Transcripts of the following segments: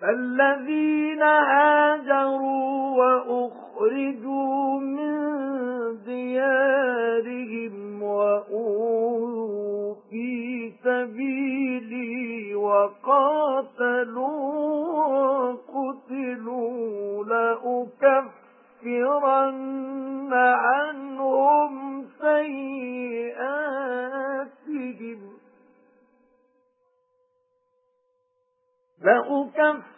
فالذين هاجروا وأخرجوا من ديارهم وأولوا في سبيلي وقاتلوا وقتلوا لأكفرن عنهم سيئاتهم لأكفرن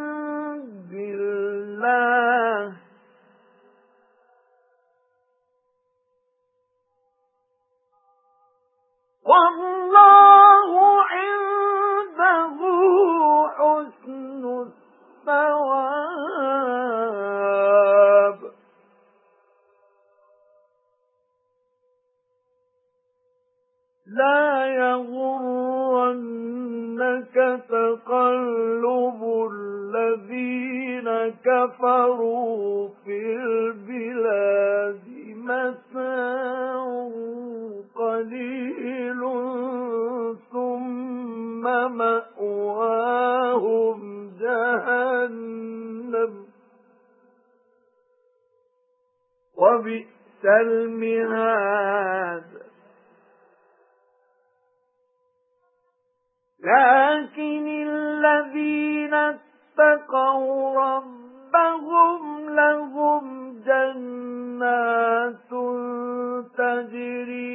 والله عنده حسن الثواب. لا يغرنك تقلب الذين كفروا وبئس المهاد. لكن الذين اتقوا ربهم لهم جنات تجري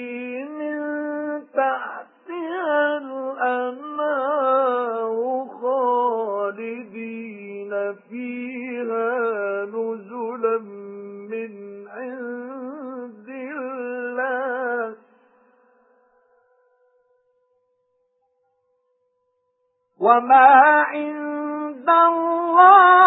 وما عند الله